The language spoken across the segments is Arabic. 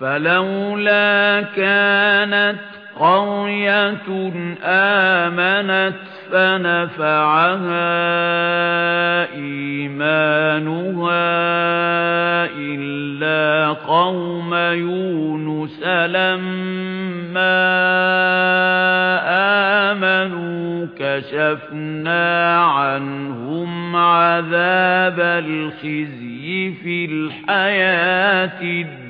فلولا كانت قرية آمنت فنفعها إيمانها إلا قوم يونس لما آمنوا كشفنا عنهم عذاب الخزي في الحياة الدنيا.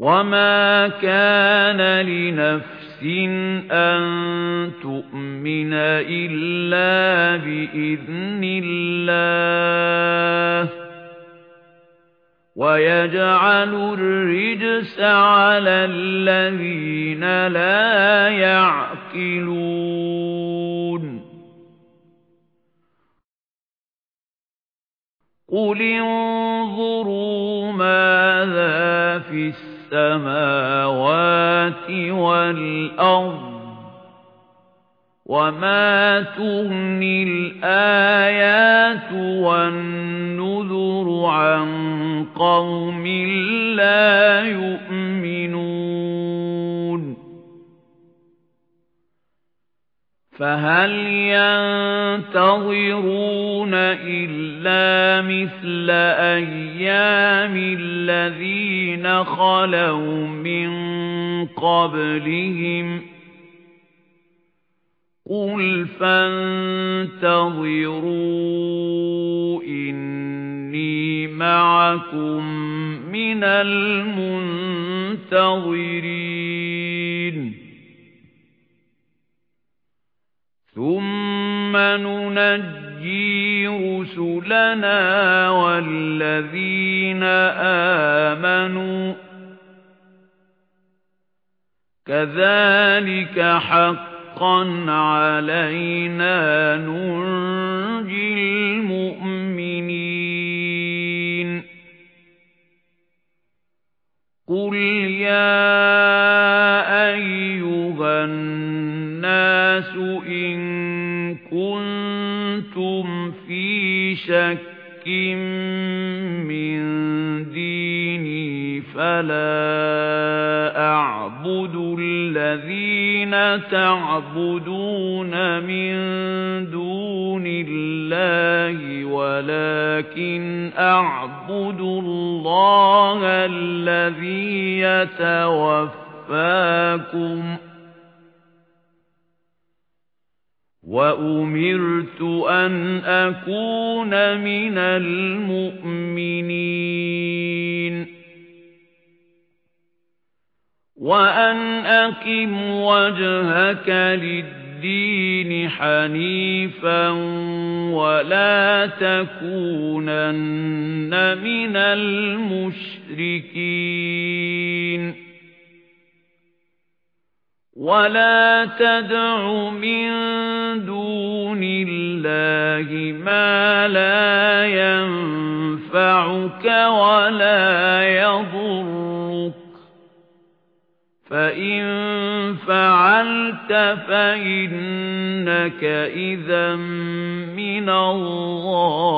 وَمَا كَانَ لِنَفْسٍ أَن تُؤْمِنَ إِلَّا بِإِذْنِ اللَّهِ وَيَجْعَلُ الرِّجْسَ عَلَى الَّذِينَ لَا يَعْقِلُونَ قُلِ انظُرُوا مَاذَا فِي السَّمَاءِ السَّمَاوَاتِ وَالْأَرْضِ وَمَا تُغْنِي الْآيَاتُ وَالنُّذُرُ عَن قَوْمٍ لَّا يُؤْمِنُونَ فَهَلْ يَنتَظِرُونَ إِلَّا مِثْلَ أَيَّامِ الَّذِينَ خَلَوْا مِن قَبْلِهِمْ؟ قُلْ فَانتَظِرُوا إِنِّي مَعَكُمْ مِنَ الْمُنتَظِرِينَ ثُمَّ نُنَجِّي رُسُلَنَا وَالَّذِينَ آمَنُوا كَذَلِكَ حَقًّا عَلَيْنَا نُنْجِي الْمُؤْمِنِينَ قُلْ يَا فِي شَكٍّ مِّن دِينِي فَلَا أَعْبُدُ الَّذِينَ تَعْبُدُونَ مِن دُونِ اللَّهِ وَلَكِنْ أَعْبُدُ اللَّهَ الَّذِي يَتَوَفَّاكُمْ. وَأُمِرْتُ أَنْ أَكُونَ مِنَ الْمُؤْمِنِينَ. وَأَنْ أَقِمْ وَجْهَكَ لِلدِّينِ حَنِيفًا وَلَا تَكُونَنَّ مِنَ الْمُشْرِكِينَ. وَلَا تَدْعُ مِن دُونِ اللَّهِ مَا لَا يَنفَعُكَ وَلَا يَضُرُّكَ فَإِن فَعَلْتَ فَإِنَّكَ إِذًا مِّنَ الظَّالِمِينَ